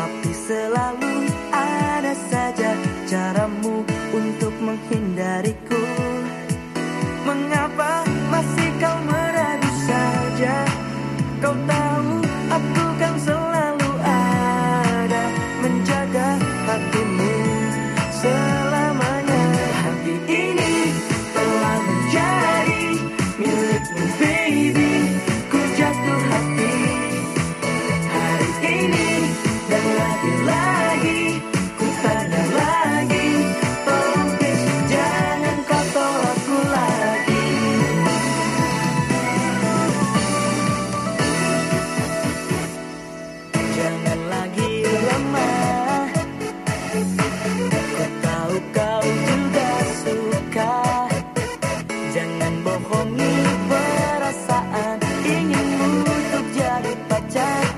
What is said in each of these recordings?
Tapi selalu ada saja caramu untuk menghindariku. Mengapa masih kau meragu saja? Kau tahu aku kan selalu ada Menjaga hatimu. dead.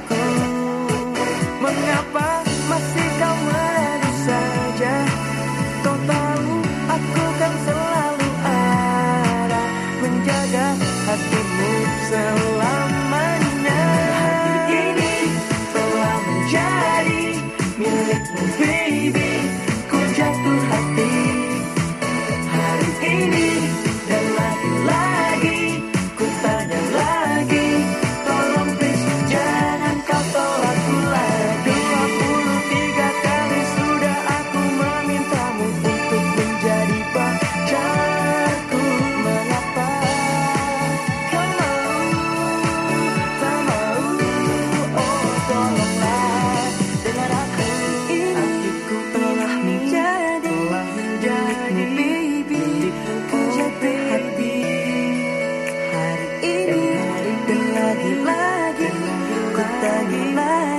tagilay